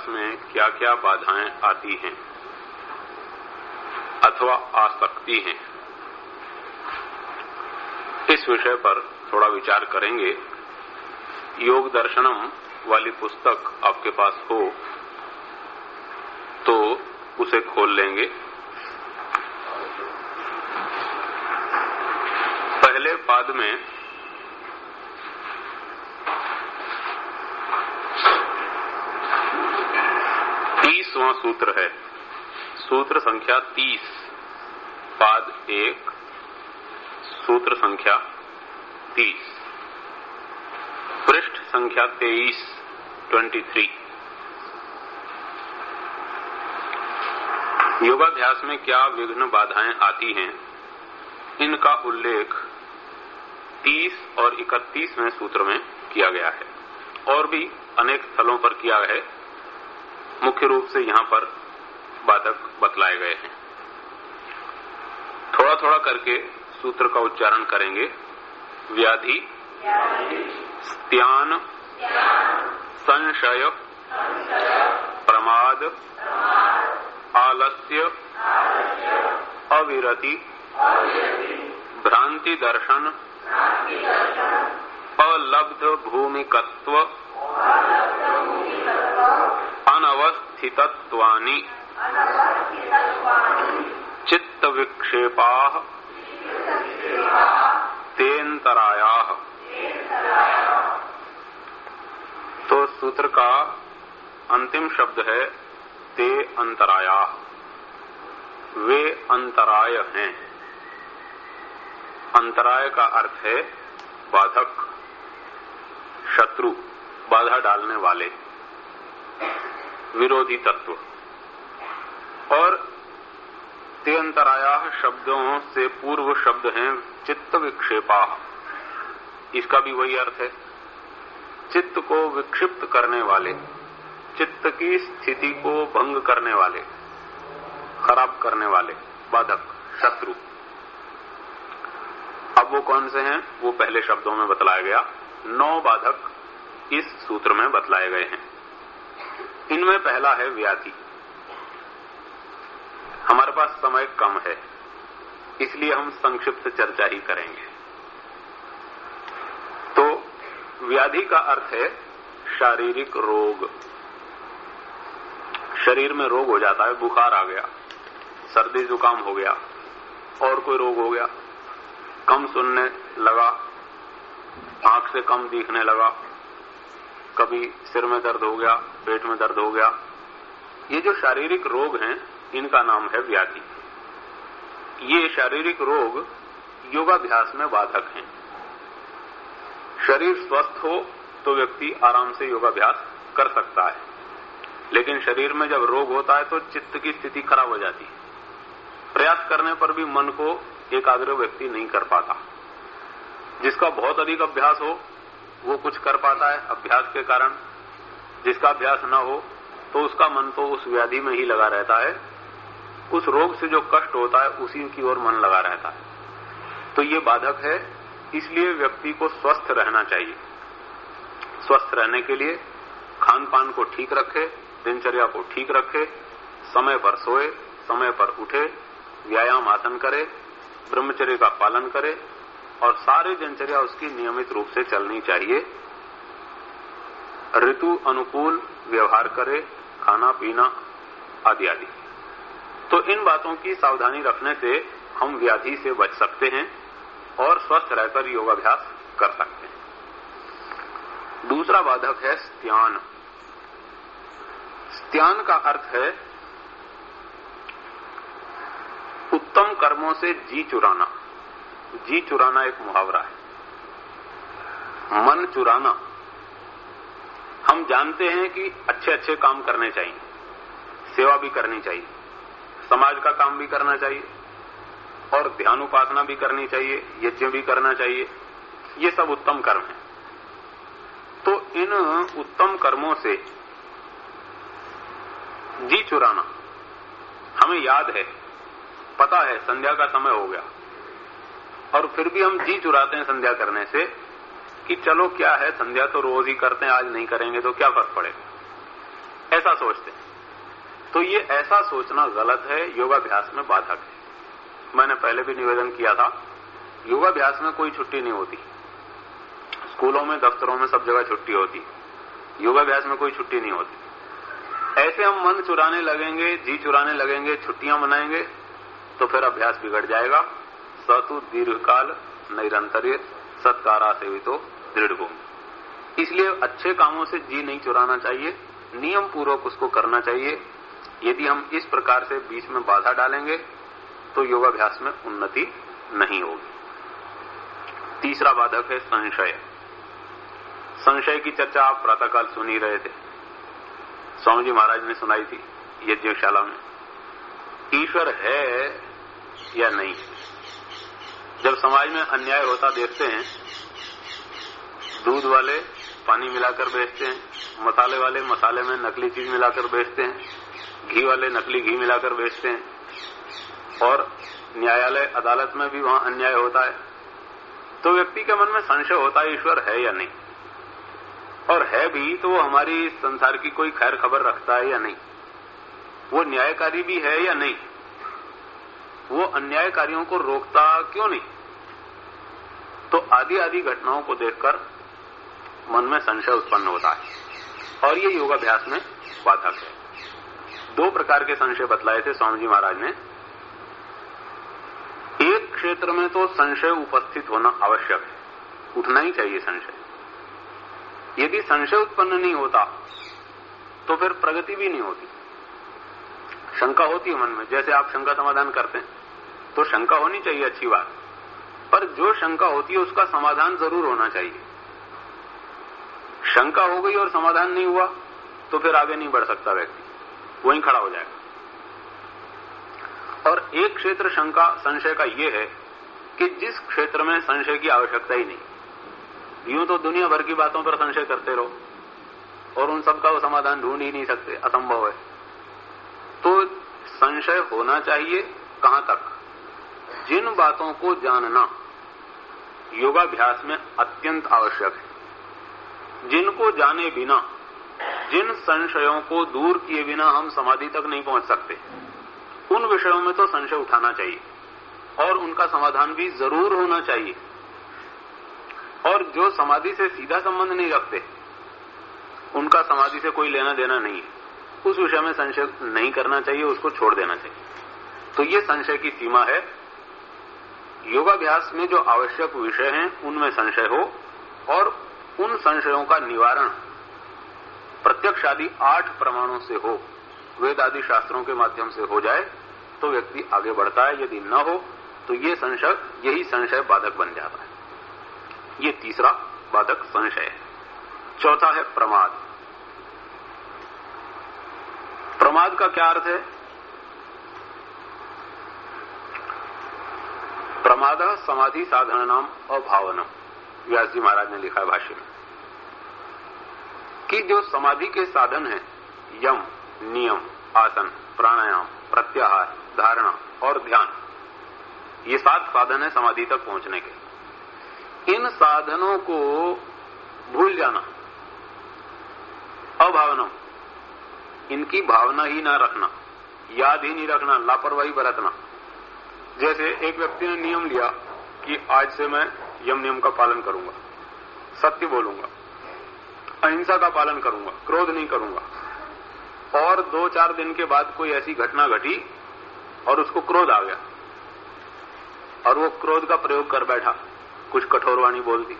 योगाभ्यास में क्या क्या बाधाएँ आती हैं? अथवा आ सकती हैं? इस विषय पर थोड़ा विचार करेंगे। योग दर्शनम वाली पुस्तक आपके पास हो तो उसे खोल लेंगे। पहले पाद में तीसवां सूत्र है। सूत्र संख्या तीस। पाद एक, सूत्र संख्या तीस। पृष्ठ संख्या तेईस ट्वेंटी थ्री योगाभ्यास में क्या विघ्न बाधाएँ आती हैं? इनका उल्लेख 30 और 31वें सूत्र में किया गया है और भी अनेक स्थलों पर किया है। मुख्य रूप से यहाँ पर बाधक बतलाए गए हैं। थोड़ा थोड़ा करके सूत्र का उच्चारण करेंगे। व्याधि, स्त्यान, संशय, प्रमाद, आलस्य, अविरति, भ्रांति दर्शन, अलब्ध भूमिकत्व अनवस्थितत्वानि चित्त विक्षेपा तेन्तराया तो सूत्र का अंतिम शब्द है, ते अंतराया। वे अंतराय हैं। अंतराय का अर्थ है बाधक, शत्रु, बाधा डालने वाले। विरोधी तत्व। और ते अंतराया शब्दों से पूर्व शब्द हैं चित्त विक्षेपा। इसका भी वही अर्थ है। चित्त को विक्षिप्त करने वाले, चित्त की स्थिति को भंग करने वाले, खराब करने वाले, बाधक, शत्रु। अब वो कौन से हैं? वो पहले शब्दों में बतलाया गया। नौ बाधक इस सूत्र में बतलाए गए हैं। इनमें पहला है व्याधि। हमारे पास समय कम है, इसलिए हम संक्षिप्त चर्चा ही करेंगे। तो व्याधि का अर्थ है शारीरिक रोग। शरीर में रोग हो जाता है, बुखार आ गया, सर्दी जुकाम हो गया, और कोई रोग हो गया, कम सुनने लगा, आँख से कम दिखने लगा कभी सिर में दर्द हो गया, पेट में दर्द हो गया। ये जो शारीरिक रोग हैं, इनका नाम है व्याधि। ये शारीरिक रोग योगाभ्यास में बाधक हैं। शरीर स्वस्थ हो तो व्यक्ति आराम से योगाभ्यास कर सकता है। लेकिन शरीर में जब रोग होता है तो चित्त की स्थिति खराब हो जाती है। प्रयास करने पर भी मन को एकाग्र व्यक्ति नहीं कर पाता। जिसका बहुत अधिक अभ्यास हो वो कुछ कर पाता है अभ्यास के कारण। जिसका अभ्यास न हो तो उसका मन तो उस व्याधि में ही लगा रहता है। उस रोग से जो कष्ट होता है, उसी की ओर मन लगा रहता है। तो ये बाधक है, इसलिए व्यक्ति को स्वस्थ रहना चाहिए। स्वस्थ रहने के लिए खान पान को ठीक रखे, दिनचर्या को ठीक रखे, समय पर सोए, समय पर उठे, व्यायाम आसन करे, ब्रह्मचर्य का पालन करे और सारी दिनचर्या उसकी नियमित रूप से चलनी चाहिए। ऋतु अनुकूल व्यवहार करे, खाना, पीना आदि आदि। तो इन बातों की सावधानी रखने से हम व्याधि से बच सकते हैं और स्वस्थ रहकर योगाभ्यास कर सकते हैं। दूसरा बाधक है स्त्यान। स्त्यान का अर्थ है उत्तम कर्मों से जी चुराना। जी चुराना एक मुहावरा है। मन चुराना। हम जानते हैं कि अच्छे अच्छे काम करने चाहिए। सेवा भी करनी चाहिए। समाज का काम भी करना चाहिए। और ध्यान उपासना भी करनी चाहिए, यज्ञ भी करना चाहिए। ये सब उत्तम कर्म है। तो इन उत्तम कर्मों से जी चुराना। हमें याद है, पता है, संध्या का समय हो गया। और फिर भी हम जी चुराते हैं संध्या करने से कि चलो क्या है, संध्या तो रोज ही करते हैं, आज नहीं करेंगे तो क्या फ़र्क पड़ेगा? ऐसा सोचते हैं। तो ये ऐसा सोचना गलत है, योगाभ्यास में बाधक है। मैंने पहले भी निवेदन किया था, योगाभ्यास में कोई छुट्टी नहीं होती। स्कूलों में, दफ्तरों में सब जगह छुट्टी होती। योगाभ्यास में कोई छुट्टी नहीं होती। ऐसे हम मन चुराने लगेंगे, जी चुराने लगेंगे, छुट्टियाँ मनाएँगे तो फिर अभ्यास बिगड़ जाएगा। सतु दीर्घकाल निरंतर सत्कारा से भी तो दृढ़ भूमि इसलिए अच्छे कामों से जी नहीं चुराना चाहिए, नियम पूर्वक उसको करना चाहिए। यदि हम इस प्रकार से बीच में बाधा डालेंगे तो योगाभ्यास में उन्नति नहीं होगी। तीसरा बाधक है संशय। संशय की चर्चा आप प्रातःकाल सुन ही रहे थे। स्वामी जी महाराज ने सुनाई थी यज्ञशाला में। ईश्वर है या नहीं? जब समाज में अन्याय होता देखते हैं, दूध वाले पानी मिलाकर बेचते हैं, मसाले वाले मसाले में नकली चीज़ मिलाकर बेचते हैं, घी वाले नकली घी मिलाकर बेचते हैं, और न्यायालय अदालत में भी वहाँ अन्याय होता है तो व्यक्ति के मन में संशय होता है, ईश्वर है या नहीं? और है भी तो वो हमारी संसार की कोई खैर खबर रखता है या नहीं? वो न्यायकारी भी है या नहीं? वो अन्यायकारियों को रोकता क्यों नहीं? तो आदि आदि घटनाओं को देखकर मन में संशय उत्पन्न होता है। और ये योगाभ्यास में बाधक है। दो प्रकार के संशय बतलाए थे स्वामी जी महाराज ने। एक क्षेत्र में तो संशय उपस्थित होना आवश्यक है। उठना ही चाहिए संशय। यदि संशय उत्पन्न नहीं होता तो फिर प्रगति भी नहीं होती। शंका होती है मन में। जैसे आप शंका समाधान करते हैं तो शंका होनी चाहिए, अच्छी बात। पर जो शंका होती है उसका समाधान ज़रूर होना चाहिए। शंका हो गई और समाधान नहीं हुआ तो फिर आगे नहीं बढ़ सकता व्यक्ति। वहीं खड़ा हो जाएगा। और एक क्षेत्र शंका, संशय का यह है कि जिस क्षेत्र में संशय की आवश्यकता ही नहीं, यूँ तो दुनिया भर की बातों पर संशय करते रहो, और उन सबका वो समाधान ढूंढ ही नहीं सकते, असंभव है। तो संशय होना चाहिए कहाँ तक? जिन बातों को जानना योगाभ्यास में अत्यंत आवश्यक है। जिनको जाने बिना, जिन संशयों को दूर किए बिना हम समाधि तक नहीं पहुँच सकते, उन विषयों में तो संशय उठाना चाहिए और उनका समाधान भी ज़रूर होना चाहिए। और जो समाधि से सीधा संबंध नहीं रखते, उनका समाधि से कोई लेना देना नहीं है। उस विषय में संशय नहीं करना चाहिए, उसको छोड़ देना चाहिए। तो ये संशय की सीमा है योगाभ्यास में जो आवश्यक विषय हैं, उनमें संशय हो और उन संशयों का निवारण प्रत्यक्ष आदि आठ प्रमाणों से हो वेद आदि शास्त्रों के माध्यम से हो जाए तो व्यक्ति आगे बढ़ता है। यदि न हो तो ये संशय, यही संशय बाधक बन जाता है। ये तीसरा बाधक संशय है। चौथा है प्रमाद। प्रमाद का क्या अर्थ है? प्रमाद, समाधि साधन नाम अभावनम। व्यास जी महाराज ने लिखा है भाष्य में। कि जो समाधि के साधन है, यम, नियम, आसन, प्राणायाम, प्रत्याहार, धारणा और ध्यान, ये सात साधन है समाधि तक पहुँचने के। इन साधनों को भूल जाना, अभावनम, इनकी भावना ही ना रखना, याद ही नहीं रखना, लापरवाही बरतना। जैसे एक व्यक्ति ने नियम लिया कि आज से मैं यम नियम का पालन करूँगा, सत्य बोलूँगा, अहिंसा का पालन करूँगा, क्रोध नहीं करूँगा, और दो चार दिन के बाद कोई ऐसी घटना घटी और उसको क्रोध आ गया और वो क्रोध का प्रयोग कर बैठा, कुछ कठोर वाणी बोल दी।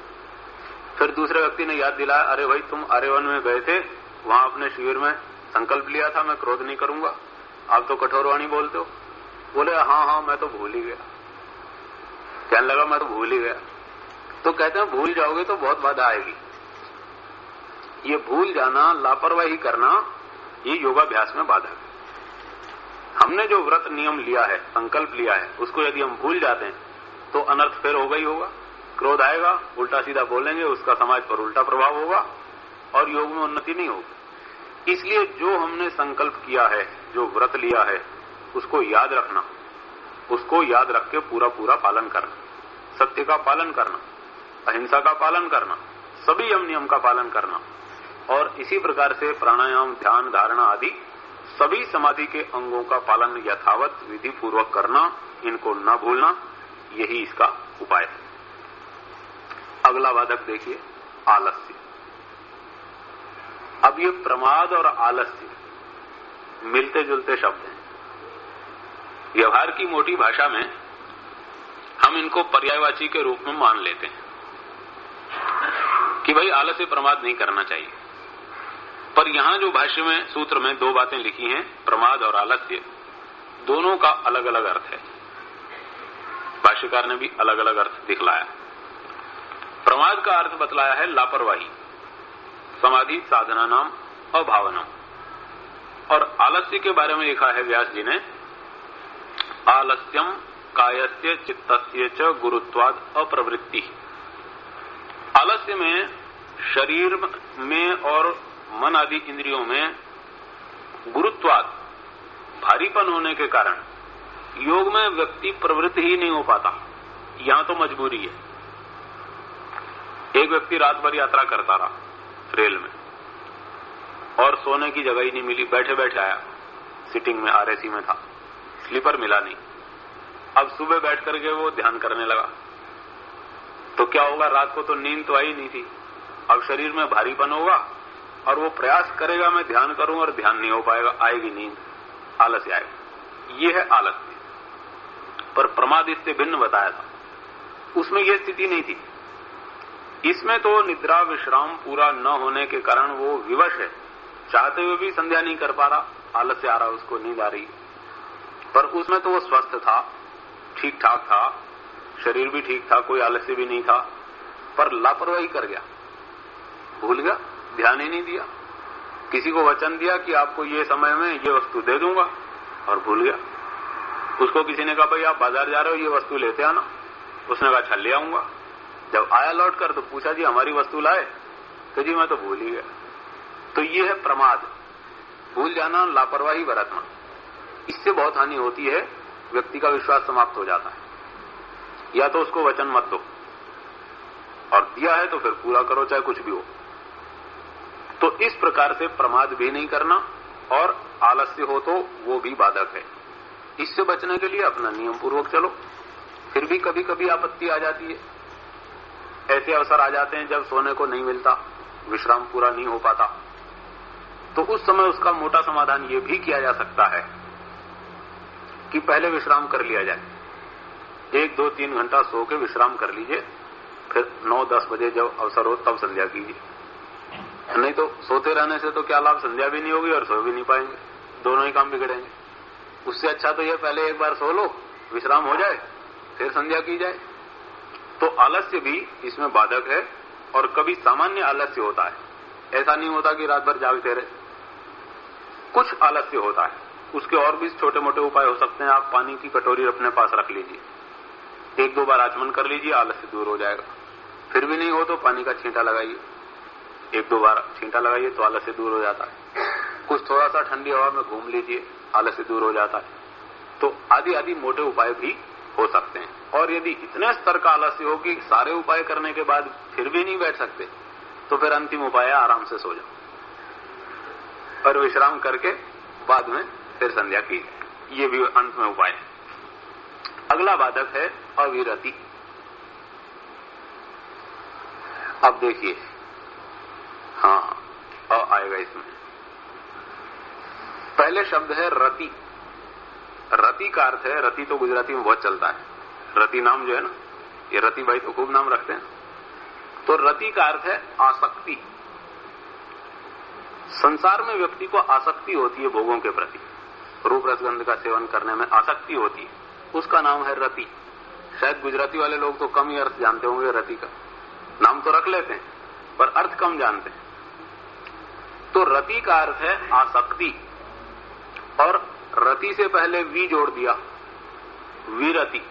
फिर दूसरे व्यक्ति ने याद दिलाया, अरे भाई, तुम आर्यवन में गए थे, वहाँ अपने शिविर में संकल्प लिया था, मैं क्रोध नहीं करूँगा, आप तो कठोर वाणी बोलते हो। बोले हाँ हाँ मैं तो भूल ही गया। कहने लगा, मैं तो भूल ही गया। तो कहते हैं, भूल जाओगे तो बहुत बाधा आएगी। ये भूल जाना, लापरवाही करना, ये योगाभ्यास में बाधा है। हमने जो व्रत नियम लिया है, संकल्प लिया है, उसको यदि हम भूल जाते हैं तो अनर्थ फिर होगा ही होगा। क्रोध आएगा, उल्टा सीधा बोलेंगे, उसका समाज पर उल्टा प्रभाव होगा, और योग में उन्नति नहीं होगी। इसलिए जो हमने संकल्प किया है, जो व्रत लिया है उसको याद रखना। उसको याद रख के पूरा पूरा पालन करना। सत्य का पालन करना, अहिंसा का पालन करना, सभी यम नियम का पालन करना। और इसी प्रकार से प्राणायाम, ध्यान, धारणा आदि सभी समाधि के अंगों का पालन यथावत विधि पूर्वक करना, इनको न भूलना, यही इसका उपाय है। अगला वादक देखिए, आलस्य। अब ये प्रमाद और आलस्य मिलते जुलते शब्द हैं। व्यवहार की मोटी भाषा में हम इनको पर्यायवाची के रूप में मान लेते हैं कि भाई आलस्य प्रमाद नहीं करना चाहिए। पर यहाँ जो भाष्य में, सूत्र में दो बातें लिखी हैं, प्रमाद और आलस्य, दोनों का अलग अलग अर्थ है। भाष्यकार ने भी अलग अलग अर्थ दिखलाया। प्रमाद का अर्थ बतलाया है लापरवाही, समाधि, साधना नाम और अभावना। और आलस्य के बारे में लिखा है व्यास जी ने आलस्यम कायस्य चित्तस्य च गुरुत्वाद अप्रवृत्ति। आलस्य में शरीर में और मन आदि इंद्रियों में गुरुत्वाद भारीपन होने के कारण योग में व्यक्ति प्रवृत्त ही नहीं हो पाता। यहाँ तो मजबूरी है। एक व्यक्ति रात भर यात्रा करता रहा रेल में और सोने की जगह ही नहीं मिली बैठे बैठे आया। सिटिंग में आरएसी में था। स्लीपर मिला नहीं। अब सुबह बैठ करके वो ध्यान करने लगा। तो क्या होगा, रात को तो नींद तो आई नहीं थी। अब शरीर में भारीपन होगा और वो प्रयास करेगा, मैं ध्यान करूँ और ध्यान नहीं हो पाएगा, आएगी नींद आलस्य आएगा। ये है आलस्य पर प्रमाद इससे भिन्न बताया था। उसमें यह स्थिति नहीं थी। इसमें तो निद्रा विश्राम पूरा न होने के कारण वो विवश है। चाहते हुए भी संध्या नहीं कर पा रहा आलस्य आ रहा उसको नींद आ रही पर उसमें तो वो स्वस्थ था, ठीक ठाक था, शरीर भी ठीक था, कोई आलस्य भी नहीं था, पर लापरवाही कर गया। भूल गया, ध्यान ही नहीं दिया। किसी को वचन दिया कि आपको ये समय में ये वस्तु दे दूँगा, और भूल गया। उसको किसी ने कहा, भाई आप बाज़ार जा रहे हो, ये वस्तु लेते आना। उसने कहा छल ले आऊँगा। जब आया लौट कर तो पूछा, जी, हमारी वस्तु लाए? तो जी, मैं तो भूल ही गया। तो ये है प्रमाद। भूल जाना, लापरवाही बरतना। इससे बहुत हानि होती है, व्यक्ति का विश्वास समाप्त हो जाता है। या तो उसको वचन मत दो। और दिया है तो फिर पूरा करो, चाहे कुछ भी हो। तो इस प्रकार से प्रमाद भी नहीं करना और आलस्य हो तो वो भी बाधक है। इससे बचने के लिए अपना नियम पूर्वक चलो। फिर भी कभी कभी आपत्ति आ जाती है। ऐसे अवसर आ जाते हैं जब सोने को नहीं मिलता, विश्राम पूरा नहीं हो पाता। तो उस समय उसका मोटा समाधान ये भी किया जा सकता है। कि पहले विश्राम कर लिया जाए। एक, दो, तीन घंटा सो के विश्राम कर लीजिए, फिर नौ, दस बजे जब अवसर हो तब संध्या कीजिए। नहीं तो सोते रहने से तो क्या लाभ, संध्या भी नहीं होगी और सो भी नहीं पाएँगे। दोनों ही काम बिगड़ेंगे। उससे अच्छा तो यह पहले एक बार सो लो, विश्राम हो जाए, फिर संध्या की जाए। तो आलस्य भी इसमें बाधक है और कभी सामान्य आलस्य होता है। ऐसा नहीं होता कि रात भर जागते रहे। कुछ आलस्य होता है। उसके और भी छोटे मोटे उपाय हो सकते हैं। आप पानी की कटोरी अपने पास रख लीजिए। एक दो बार आचमन कर लीजिए, आलस्य दूर हो जाएगा। फिर भी नहीं हो तो पानी का छींटा लगाइए। एक दो बार छींटा लगाइए तो आलस्य दूर हो जाता है। कुछ थोड़ा सा ठंडी हवा में घूम लीजिए, आलस्य दूर हो जाता है। तो आदि आदि मोटे उपाय भी हो सकते हैं। और यदि इतने स्तर का आलस्य हो कि सारे उपाय करने के बाद फिर भी नहीं बैठ सकते तो फिर अंतिम उपाय आराम से सो जाओ। और विश्राम करके बाद में फिर संध्या की। ये भी अंत में उपाय है। अगला बाधक है अविरति। अब देखिए। हाँ अ आएगा इसमें। पहले शब्द है रति। रति का अर्थ है, रति तो गुजराती में बहुत चलता है। रति नाम जो है ना, ये रति भाई तो खूब नाम रखते हैं। तो रति का अर्थ है आसक्ति। संसार में व्यक्ति को आसक्ति होती है भोगों के प्रति। रूप रसगंध का सेवन करने में आसक्ति होती है। उसका नाम है रति। शायद गुजराती वाले लोग तो कम ही अर्थ जानते होंगे रति का। नाम तो रख लेते हैं, पर अर्थ कम जानते हैं। तो रति का अर्थ है आसक्ति। और रति से पहले वी जोड़ दिया। वीरति।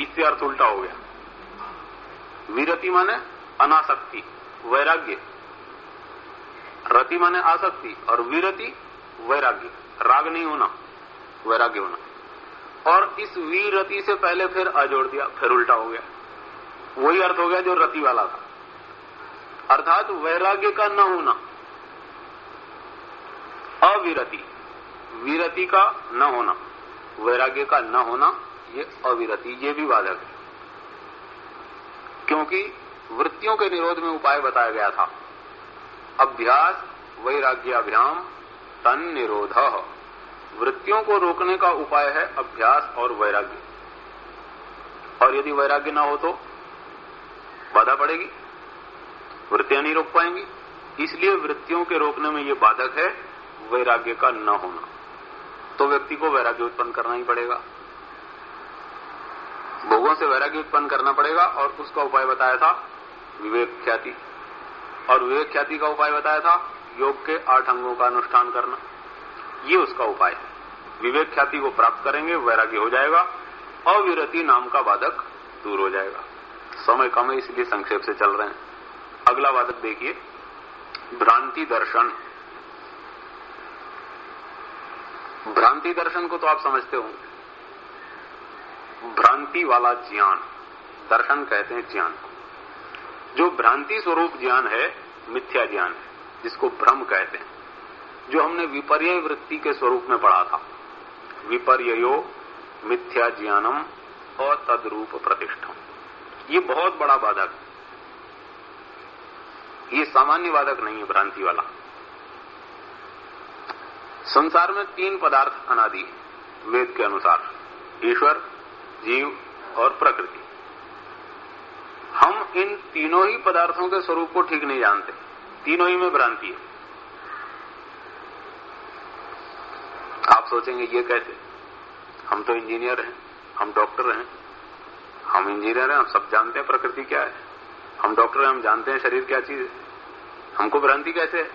इससे अर्थ उल्टा हो गया। वीरति माने अनासक्ति, वैराग्य। रति माने आसक्ति, और वीरति वैराग्य। राग नहीं होना, वैराग्य होना। और इस वीरति से पहले फिर अजोड़ दिया, फिर उल्टा हो गया। वही अर्थ हो गया जो रति वाला था। अर्थात वैराग्य का न होना, अविरति। विरति का न होना, वैराग्य का न होना, ये अविरति, ये भी बाधक है। क्योंकि वृत्तियों के निरोध में उपाय बताया गया था। अभ्यास वैराग्याभ्याम तन निरोध वृत्तियों को रोकने का उपाय है अभ्यास और वैराग्य। और यदि वैराग्य ना हो तो बाधा पड़ेगी। वृत्तियाँ नहीं रोक पाएँगी। इसलिए वृत्तियों के रोकने में यह बाधक है वैराग्य का न होना। तो व्यक्ति को वैराग्य उत्पन्न करना ही पड़ेगा। भोगों से वैराग्य उत्पन्न करना पड़ेगा और उसका उपाय बताया था विवेक ख्याति। और विवेक ख्याति का उपाय बताया था योग के आठ अंगों का अनुष्ठान करना। ये उसका उपाय है। विवेक ख्याति को प्राप्त करेंगे, वैराग्य हो जाएगा, अविरति नाम का बाधक दूर हो जाएगा। समय कम है, इसलिए संक्षेप से चल रहे हैं। अगला बाधक देखिए। भ्रांति दर्शन। भ्रांति दर्शन को तो आप समझते होंगे। भ्रांति वाला ज्ञान, दर्शन कहते हैं ज्ञान को। जो भ्रांति स्वरूप ज्ञान है, मिथ्या ज्ञान है। जिसको भ्रम कहते हैं, जो हमने विपर्य वृत्ति के स्वरूप में पढ़ा था। विपर्यो मिथ्या ज्ञानम और तदरूप प्रतिष्ठम। ये बहुत बड़ा बाधक ये सामान्य बाधक नहीं है भ्रांति वाला। संसार में तीन पदार्थ अनादि है, वेद के अनुसार। ईश्वर, जीव और प्रकृति। हम इन तीनों ही पदार्थों के स्वरूप को ठीक नहीं जानते। तीनों ही में भ्रांति है। आप सोचेंगे ये कैसे? हम तो इंजीनियर हैं, हम डॉक्टर हैं, हम इंजीनियर हैं, हम सब जानते हैं प्रकृति क्या है। हम डॉक्टर हैं, हम जानते हैं शरीर क्या चीज़ है। हमको भ्रांति कैसे है?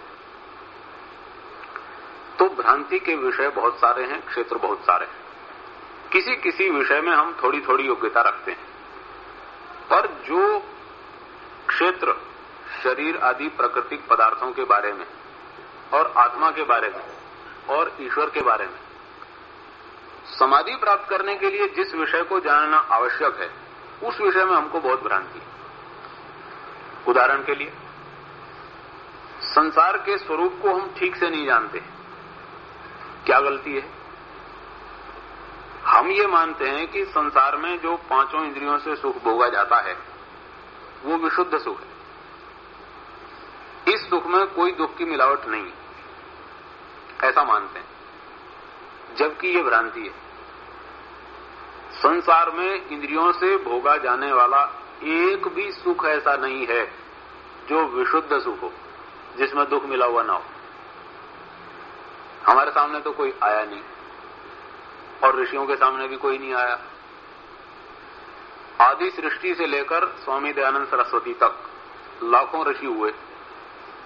तो भ्रांति के विषय बहुत सारे हैं, क्षेत्र बहुत सारे हैं। किसी किसी विषय में हम थोड़ी थोड़ी योग्यता रखते हैं। पर जो क्षेत्र शरीर आदि प्राकृतिक पदार्थों के बारे में, और आत्मा के बारे में, और ईश्वर के बारे में। समाधि प्राप्त करने के लिए जिस विषय को जानना आवश्यक है, उस विषय में हमको बहुत भ्रांति उदाहरण के लिए, संसार के स्वरूप को हम ठीक से नहीं जानते क्या गलती है? हम ये मानते हैं कि संसार में जो पाँचों इंद्रियों से सुख भोगा जाता है, वो विशुद्ध सुख है। इस सुख में कोई दुख की मिलावट नहीं। ऐसा मानते हैं। जबकि ये भ्रांति है। संसार में इंद्रियों से भोगा जाने वाला एक भी सुख ऐसा नहीं है जो विशुद्ध सुख हो, जिसमें दुख मिला हुआ ना हो। हमारे सामने तो कोई आया नहीं, और ऋषियों के सामने भी कोई नहीं आया। आदि सृष्टि से लेकर स्वामी दयानंद सरस्वती तक लाखों ऋषि हुए।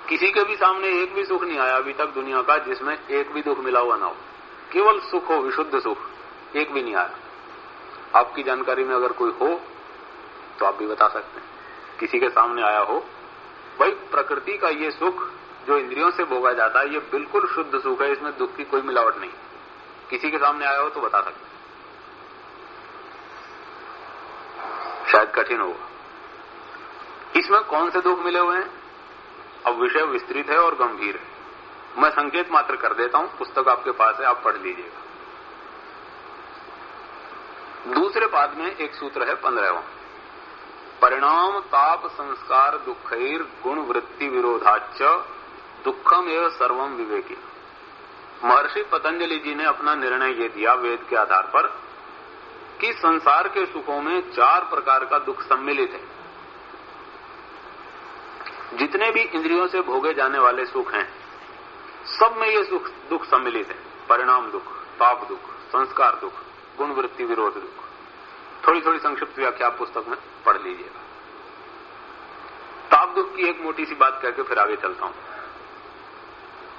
किसी के भी सामने एक भी सुख नहीं आया अभी तक दुनिया का जिसमें एक भी दुख मिला हुआ ना हो। केवल सुख हो, विशुद्ध सुख, एक भी नहीं आया। आपकी जानकारी में अगर कोई हो तो आप भी बता सकते हैं। किसी के सामने आया हो, भाई, प्रकृति का ये सुख जो इंद्रियों से भोगा जाता है, ये बिल्कुल शुद्ध सुख है, इसमें दुख की कोई मिलावट नहीं। किसी के सामने आया हो तो बता सकते शायद कठिन होगा। इसमें कौन से दुख मिले हुए हैं? अब विषय विस्तृत है और गंभीर है। मैं संकेत मात्र कर देता हूँ। पुस्तक आपके पास है, आप पढ़ लीजिएगा। दूसरे पाद में एक सूत्र है, पंद्रहवा। परिणाम ताप संस्कार दुखैर गुण वृत्ति विरोधाच दुखम एवं सर्वम विवेकी। महर्षि पतंजलि जी ने अपना निर्णय ये दिया वेद के आधार पर कि संसार के सुखों में चार प्रकार का दुख सम्मिलित है। जितने भी इंद्रियों से भोगे जाने वाले सुख हैं, सब में ये सुख, दुख सम्मिलित है। परिणाम दुख, पाप दुख, संस्कार दुख गुण वृत्ति विरोध दुख। थोड़ी थोड़ी संक्षिप्त व्याख्या पुस्तक में पढ़ लीजिएगा। ताप दुख की एक मोटी सी बात कहकर फिर आगे चलता हूँ।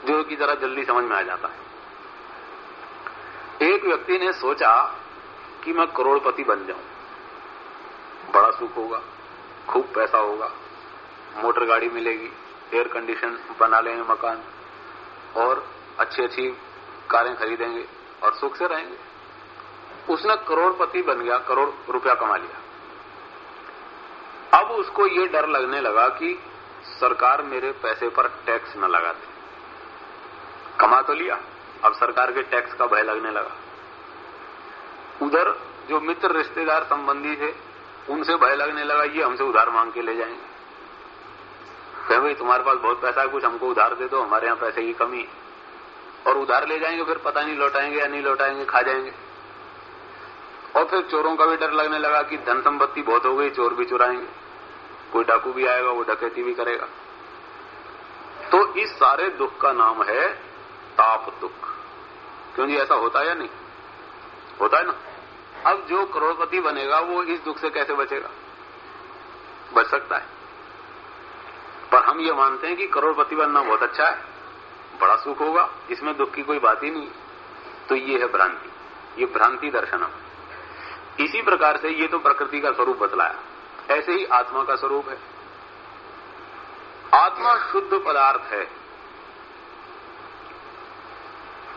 जो कि जरा जल्दी समझ में आ जाता है। एक व्यक्ति ने सोचा कि मैं करोड़पति बन जाऊँ। बड़ा सुख होगा, खूब पैसा होगा मोटर गाड़ी मिलेगी एयर कंडीशन बना लेंगे मकान, और अच्छी अच्छी कारें खरीदेंगे, और सुख से रहेंगे। उसने करोड़पति बन गया, करोड़ रुपया कमा लिया। अब उसको ये डर लगने लगा कि सरकार मेरे पैसे पर टैक्स न लगाती। कमा तो लिया, अब सरकार के टैक्स का भय लगने लगा। उधर जो मित्र, रिश्तेदार, संबंधी थे, उनसे भय लगने लगा, ये हमसे उधार मांग के ले जाएँगे। कहे, भाई, तुम्हारे पास बहुत पैसा है, कुछ हमको उधार दे दो, हमारे यहाँ पैसे की कमी है। और उधार ले जाएँगे, फिर पता नहीं लौटाएँगे या नहीं लौटाएँगे, खा जाएँगे। और फिर चोरों का भी डर लगने लगा कि धन संपत्ति बहुत हो गई, चोर भी चुराएँगे। कोई डाकू भी आएगा, वो डकैती भी करेगा। तो इस सारे दुख का नाम है ताप दुख। क्यों जी, ऐसा होता है या नहीं? होता है ना? अब जो करोड़पति बनेगा, वो इस दुख से कैसे बचेगा? बच सकता है। पर हम ये मानते हैं कि करोड़पति बनना बहुत अच्छा है। बड़ा सुख होगा, इसमें दुख की कोई बात ही नहीं। तो ये है भ्रांति, ये भ्रांति दर्शनम। इसी प्रकार से ये तो प्रकृति का स्वरूप बतलाया। ऐसे ही आत्मा का स्वरूप है। आत्मा शुद्ध पदार्थ है।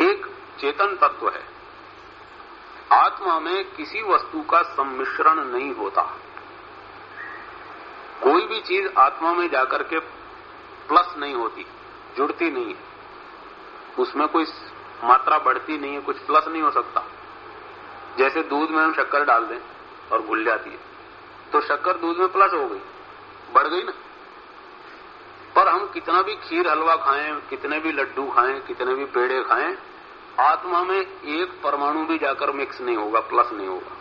एक चेतन तत्व है। आत्मा में किसी वस्तु का सम्मिश्रण नहीं होता। कोई भी चीज़ आत्मा में जाकर के प्लस नहीं होती, जुड़ती नहीं है। उसमें कोई मात्रा बढ़ती नहीं है, कुछ प्लस नहीं हो सकता। जैसे दूध में हम शक्कर डाल दें और घुल जाती है तो शक्कर दूध में प्लस हो गई, बढ़ गई ना। पर हम कितना भी खीर हलवा खाएँ, कितने भी लड्डू खाएँ, कितने भी पेड़े खाएँ, आत्मा में एक परमाणु भी जाकर मिक्स नहीं होगा प्लस नहीं होगा।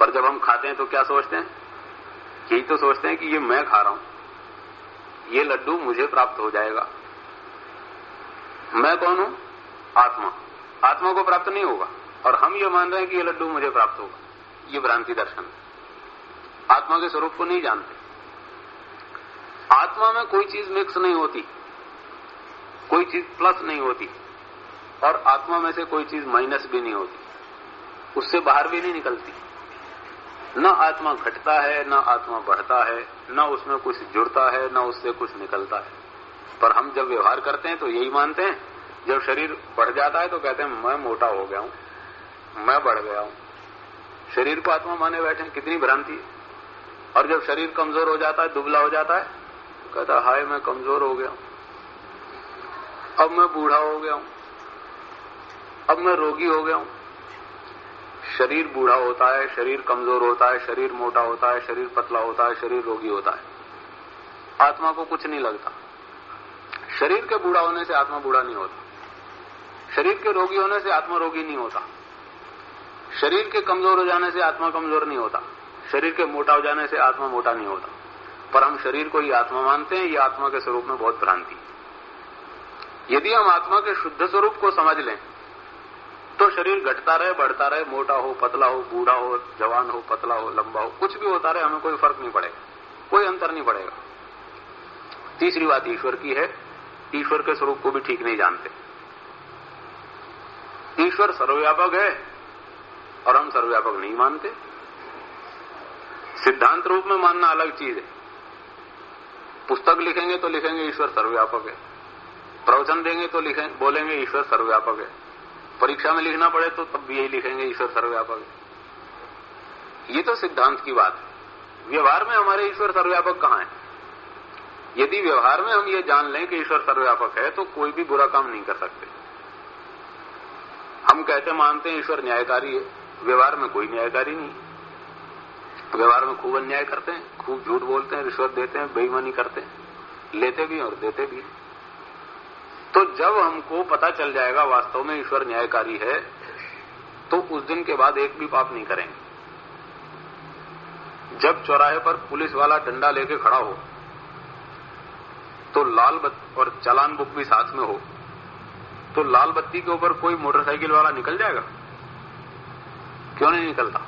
पर जब हम खाते हैं तो क्या सोचते हैं? यही तो सोचते हैं कि ये मैं खा रहा हूँ। ये लड्डू मुझे प्राप्त हो जाएगा। मैं कौन हूँ? आत्मा। आत्मा को प्राप्त नहीं होगा। और हम ये मान रहे हैं कि ये लड्डू मुझे प्राप्त होगा। ये भ्रांति दर्शन। आत्मा के स्वरूप को नहीं जानते। आत्मा में कोई चीज़ मिक्स नहीं होती। कोई चीज़ प्लस नहीं होती। और आत्मा में से कोई चीज़ माइनस भी नहीं होती। उससे बाहर भी नहीं निकलती। न आत्मा घटता है, न आत्मा बढ़ता है, न उसमें कुछ जुड़ता है, न उससे कुछ निकलता है। पर हम जब व्यवहार करते हैं तो यही मानते हैं, जब शरीर बढ़ जाता है तो कहते हैं, मैं मोटा हो गया हूँ, मैं बढ़ गया हूँ। शरीर को आत्मा माने बैठे कितनी भ्रांति है। और जब शरीर कमज़ोर हो जाता है, दुबला हो जाता है तो कहता हाय, मैं कमज़ोर हो गया हूँ, अब मैं बूढ़ा हो गया हूँ, अब मैं रोगी हो गया हूँ शरीर बूढ़ा होता है, शरीर कमज़ोर होता है, शरीर मोटा होता है, शरीर पतला होता है, शरीर रोगी होता है। आत्मा को कुछ नहीं लगता। शरीर के बूढ़ा होने से आत्मा बूढ़ा नहीं होता। शरीर के रोगी होने से आत्मा रोगी नहीं होता। शरीर के कमज़ोर हो जाने से आत्मा कमज़ोर नहीं होता। शरीर के मोटा हो जाने से आत्मा मोटा नहीं होता। पर हम शरीर को ही आत्मा मानते हैं, ये आत्मा के स्वरूप में बहुत भ्रांति। यदि हम आत्मा के शुद्ध स्वरूप को समझ लें तो शरीर घटता रहे, बढ़ता रहे, मोटा हो, पतला हो, बूढ़ा हो, जवान हो, पतला हो, लंबा हो, कुछ भी होता रहे, हमें कोई फ़र्क नहीं पड़ेगा, कोई अंतर नहीं पड़ेगा। तीसरी बात ईश्वर की है, ईश्वर के स्वरूप को भी ठीक नहीं जानते। ईश्वर सर्वव्यापक है, और हम सर्वव्यापक नहीं मानते। सिद्धांत रूप में मानना अलग चीज़ है। पुस्तक लिखेंगे तो लिखेंगे ईश्वर सर्वव्यापक है, प्रवचन देंगे तो लिखेंगे बोलेंगे ईश्वर सर्वव्यापक है। परीक्षा में लिखना पड़े तो तब भी यही लिखेंगे, ईश्वर सर्वव्यापक है। ये तो सिद्धांत की बात है। व्यवहार में हमारे ईश्वर सर्वव्यापक कहाँ है? यदि व्यवहार में हम ये जान लें कि ईश्वर सर्वव्यापक है तो कोई भी बुरा काम नहीं कर सकते। हम कहते मानते हैं ईश्वर न्यायकारी है। व्यवहार में कोई न्यायकारी नहीं व्यवहार में खूब अन्याय करते हैं, खूब झूठ बोलते हैं, रिश्वत देते हैं, बेईमानी करते हैं। लेते भी और देते भी तो जब हमको पता चल जाएगा वास्तव में ईश्वर न्यायकारी है तो उस दिन के बाद एक भी पाप नहीं करेंगे। जब चौराहे पर पुलिस वाला डंडा लेके खड़ा हो तो लाल बत्ती और चालान बुक भी साथ में हो तो लाल बत्ती के ऊपर कोई मोटरसाइकिल वाला निकल जाएगा? क्यों नहीं निकलता?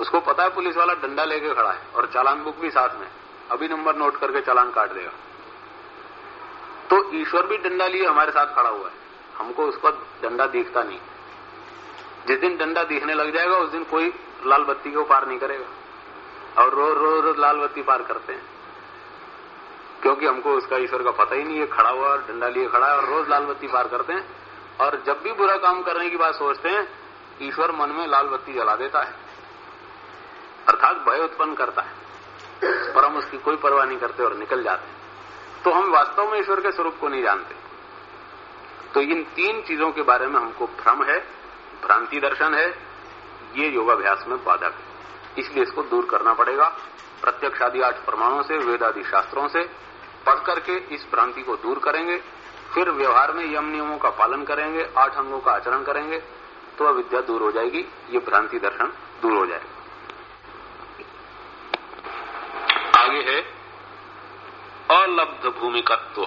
उसको पता है पुलिस वाला डंडा लेके खड़ा है और चालान बुक भी साथ में अभी नंबर नोट करके चालान काट देगा। तो ईश्वर भी डंडा लिए हमारे साथ खड़ा हुआ है। हमको उसका डंडा दिखता नहीं। जिस दिन डंडा दिखने लग जाएगा, उस दिन कोई लाल बत्ती को पार नहीं करेगा। और रोज रोज रोज लाल बत्ती पार करते हैं। क्योंकि हमको उसका ईश्वर का पता ही नहीं है खड़ा हुआ डंडा लिए खड़ा है और रोज लाल बत्ती पार करते हैं। और जब भी बुरा काम करने की बात सोचते हैं, ईश्वर मन में लाल बत्ती जला देता है। अर्थात भय उत्पन्न करता है। पर हम उसकी कोई परवाह नहीं करते और निकल जाते हैं। तो हम वास्तव में ईश्वर के स्वरूप को नहीं जानते। तो इन तीन चीज़ों के बारे में हमको भ्रम है, भ्रांति दर्शन है, ये योगाभ्यास में बाधक है। इसलिए इसको दूर करना पड़ेगा, प्रत्यक्ष आदि आठ प्रमाणों से वेद आदि शास्त्रों से, पढ़ करके इस भ्रांति को दूर करेंगे, फिर व्यवहार में यम नियमों का पालन करेंगे, आठ अंगों का आचरण करेंगे तो अविद्या दूर हो जाएगी, ये भ्रांति दर्शन दूर हो जाएगा। आगे है अलब्ध भूमिकत्व।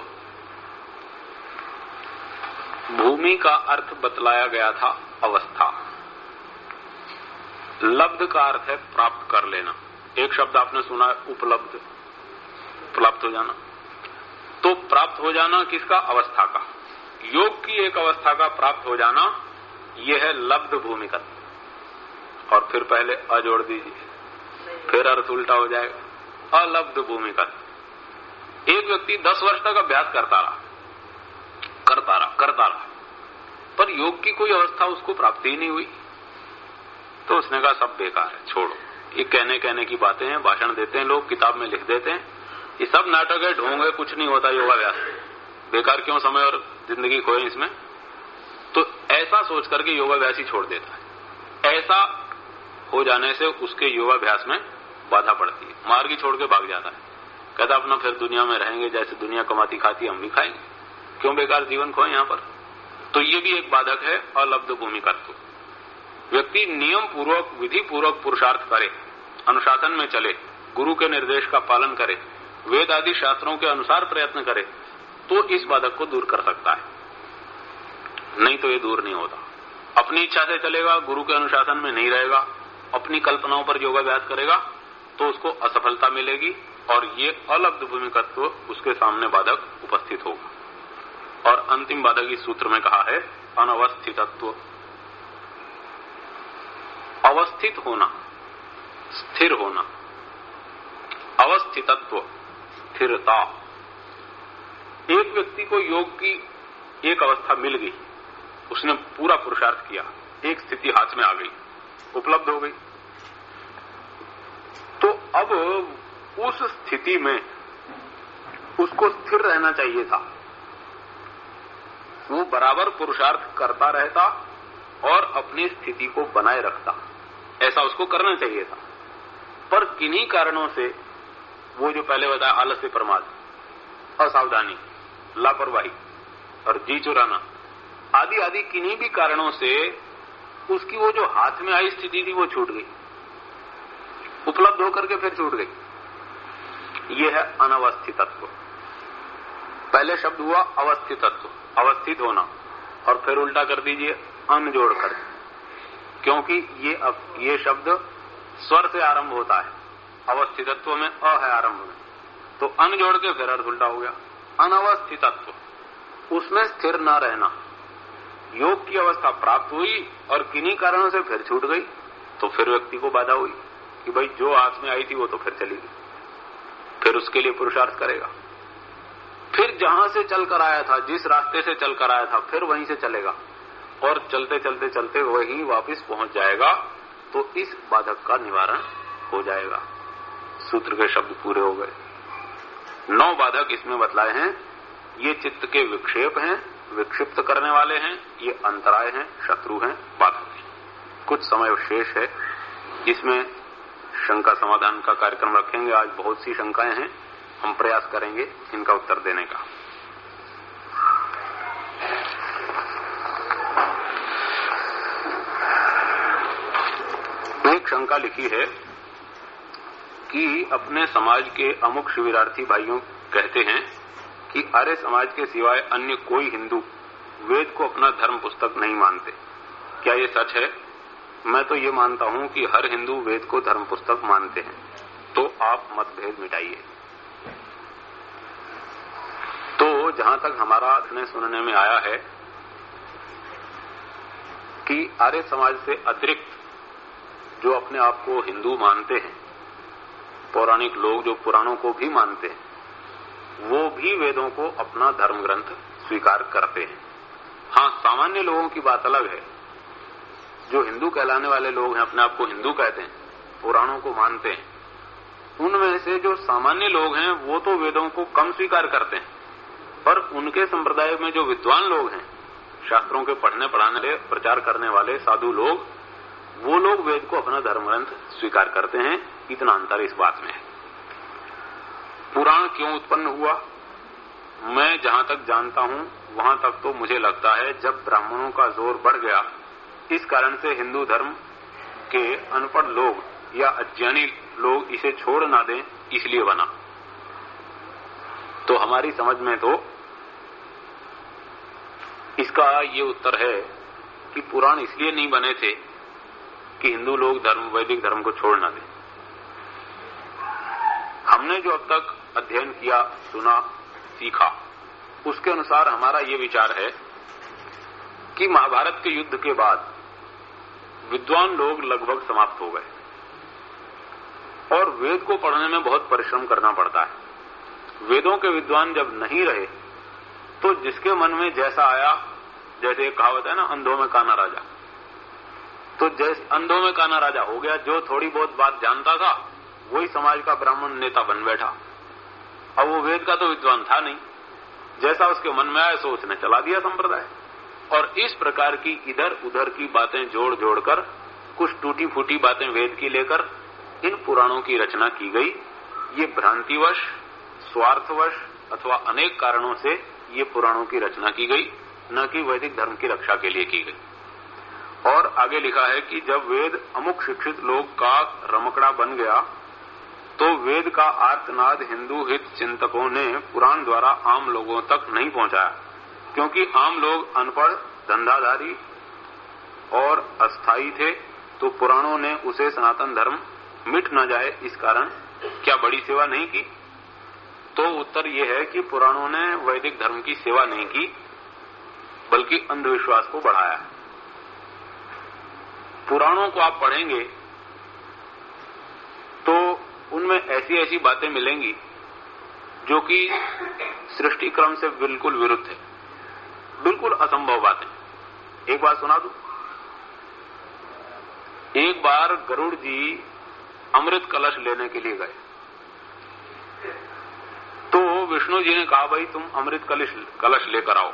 भूमि का अर्थ बतलाया गया था अवस्था। लब्ध का अर्थ है प्राप्त कर लेना। एक शब्द आपने सुना है, उपलब्ध। प्राप्त हो जाना। तो प्राप्त हो जाना किसका? अवस्था का। योग की एक अवस्था का प्राप्त हो जाना, यह है लब्ध भूमिका और फिर पहले अजोड़ दीजिए। फिर अर्थ उल्टा हो जाएगा। अलब्ध भूमिका एक व्यक्ति दस वर्ष तक अभ्यास करता रहा करता रहा करता रहा, पर योग की कोई अवस्था उसको प्राप्ति नहीं हुई। तो उसने कहा, सब बेकार है, छोड़ो। ये कहने कहने की बातें हैं, भाषण देते हैं लोग, किताब में लिख देते हैं। ये सब नाटक है, ढोंग है, कुछ नहीं होता योगाभ्यास। बेकार क्यों समय और ज़िंदगी खोए इसमें? तो ऐसा सोच करके योगाभ्यास ही छोड़ देता है। ऐसा हो जाने से उसके योगाभ्यास में बाधा पड़ती है। मार्ग ही छोड़ के भाग जाता है। कहता अपना फिर दुनिया में रहेंगे जैसे दुनिया कमाती खाती हम भी खाएँगे। क्यों बेकार जीवन खोए यहाँ पर? तो ये भी एक बाधक है, अलब्ध भूमिकत्व व्यक्ति नियम पूर्वक, विधि पूर्वक पुरुषार्थ करे, अनुशासन में चले, गुरु के निर्देश का पालन करे, वेद आदि शास्त्रों के अनुसार प्रयत्न करे तो इस बाधक को दूर कर सकता है। नहीं तो ये दूर नहीं होता। अपनी इच्छा से चलेगा, गुरु के अनुशासन में नहीं रहेगा, अपनी कल्पनाओं पर योगाभ्यास करेगा तो उसको असफलता मिलेगी और ये अलब्ध भूमिकत्व उसके सामने बाधक उपस्थित होगा। और अंतिम बाधक इस सूत्र में कहा है, अनवस्थितत्व। अवस्थित होना, स्थिर होना। अवस्थितत्व, स्थिरता। एक व्यक्ति को योग की एक अवस्था मिल गई, उसने पूरा पुरुषार्थ किया, एक स्थिति हाथ में आ गई, उपलब्ध हो गई। तो अब उस स्थिति में उसको स्थिर रहना चाहिए था। वो बराबर पुरुषार्थ करता रहता और अपनी स्थिति को बनाए रखता। ऐसा उसको करना चाहिए था। पर किन्हीं कारणों से वो जो पहले बताया, आलस्य प्रमाद, असावधानी, लापरवाही और जी चुराना आदि आदि किन्हीं भी कारणों से उसकी वो जो हाथ में आई स्थिति थी, वो छूट गई। उपलब्ध होकर के फिर छूट गई। ये है अनवस्थितत्व। पहले शब्द हुआ अवस्थितत्व, अवस्थित होना। और फिर उल्टा कर दीजिए, अनजोड़ कर। क्योंकि ये ये शब्द स्वर से आरंभ होता है। अवस्थितत्व में अ है आरंभ में। तो अन जोड़ के फिर अर्थ उल्टा हो गया। अनवस्थितत्व। उसमें स्थिर न रहना। योग की अवस्था प्राप्त हुई और किन्हीं कारणों से फिर छूट गई तो फिर व्यक्ति को बाधा हुई कि भाई जो हाथ में आई थी वो तो फिर चली गई। फिर उसके लिए पुरुषार्थ करेगा। फिर जहाँ से चलकर आया था, जिस रास्ते से चलकर आया था, फिर वहीं से चलेगा। और चलते चलते चलते वहीं वापस पहुँच जाएगा तो इस बाधक का निवारण हो जाएगा। सूत्र के शब्द पूरे हो गए। नौ बाधक इसमें बतलाए हैं। ये चित्त के विक्षेप हैं, विक्षिप्त करने वाले हैं, ये अंतराय हैं, शत्रु हैं, बाधक कुछ समय शेष है। इसमें शंका समाधान का कार्यक्रम रखेंगे। आज बहुत सी शंकाएँ हैं। हम प्रयास करेंगे इनका उत्तर देने का। एक शंका लिखी है कि अपने समाज के अमुक शिविरार्थी भाइयों कहते हैं कि आर्य समाज के सिवाय अन्य कोई हिंदू वेद को अपना धर्म पुस्तक नहीं मानते। क्या ये सच है? मैं तो ये मानता हूँ कि हर हिंदू वेद को धर्म पुस्तक मानते हैं तो आप मतभेद मिटाइए। तो जहाँ तक हमारा अपने सुनने में आया है कि आर्य समाज से अतिरिक्त जो अपने आप को हिंदू मानते हैं, पौराणिक लोग जो पुराणों को भी मानते हैं, वो भी वेदों को अपना धर्म ग्रंथ स्वीकार करते हैं। हाँ सामान्य लोगों की बात अलग है। जो हिंदू कहलाने वाले लोग हैं, अपने आप को हिंदू कहते हैं, पुराणों को मानते हैं, उनमें से जो सामान्य लोग हैं, वो तो वेदों को कम स्वीकार करते हैं। पर उनके संप्रदाय में जो विद्वान लोग हैं, शास्त्रों के पढ़ने, पढ़ाने वाले प्रचार करने वाले साधु लोग, वो लोग वेद को अपना धर्म ग्रंथ स्वीकार करते हैं, इतना अंतर इस बात में है। पुराण क्यों उत्पन्न हुआ? मैं जहाँ तक जानता हूँ, वहाँ तक तो मुझे लगता है, जब ब्राह्मणों का ज़ोर बढ़ गया इस कारण से हिंदू धर्म के अनपढ़ लोग या अज्ञानी लोग इसे छोड़ ना दें, इसलिए बना। तो हमारी समझ में तो इसका ये उत्तर है कि पुराण इसलिए नहीं बने थे कि हिंदू लोग धर्म, वैदिक धर्म को छोड़ ना दें। हमने जो अब तक अध्ययन किया, सुना, सीखा, उसके अनुसार हमारा ये विचार है कि महाभारत के युद्ध के बाद विद्वान लोग लगभग समाप्त हो गए। और वेद को पढ़ने में बहुत परिश्रम करना पड़ता है। वेदों के विद्वान जब नहीं रहे तो जिसके मन में जैसा आया, जैसे एक कहावत है ना, अंधों में काना राजा। तो जैसे अंधों में काना राजा हो गया, जो थोड़ी बहुत बात जानता था, वही समाज का ब्राह्मण नेता बन बैठा। अब वो वेद का तो विद्वान था नहीं। जैसा उसके मन में आया, सो उसने चला दिया संप्रदाय। और इस प्रकार की इधर उधर की बातें जोड़ जोड़कर कुछ टूटी फूटी बातें वेद की लेकर, इन पुराणों की रचना की गई। ये भ्रांतिवश, स्वार्थवश अथवा अनेक कारणों से ये पुराणों की रचना की गई, न कि वैदिक धर्म की रक्षा के लिए की गई। और आगे लिखा है कि जब वेद अमुक शिक्षित लोग का रमकड़ा बन गया तो वेद का आर्तनाद हिंदू हित चिंतकों ने पुराण द्वारा आम लोगों तक नहीं पहुँचाया। क्योंकि आम लोग अनपढ़, धंधाधारी और अस्थाई थे तो पुराणों ने उसे सनातन धर्म मिट न जाए, इस कारण क्या बड़ी सेवा नहीं की? तो उत्तर यह है कि पुराणों ने वैदिक धर्म की सेवा नहीं की, बल्कि अंधविश्वास को बढ़ाया। पुराणों को आप पढ़ेंगे तो उनमें ऐसी ऐसी बातें मिलेंगी, जो कि सृष्टि क्रम से बिल्कुल विरुद्ध है। बिल्कुल असंभव बातें एक बात सुना दू? एक बार गरुड़ जी अमृत कलश लेने के लिए गए। तो विष्णु जी ने कहा, भाई, तुम अमृत कलश कलश लेकर आओ।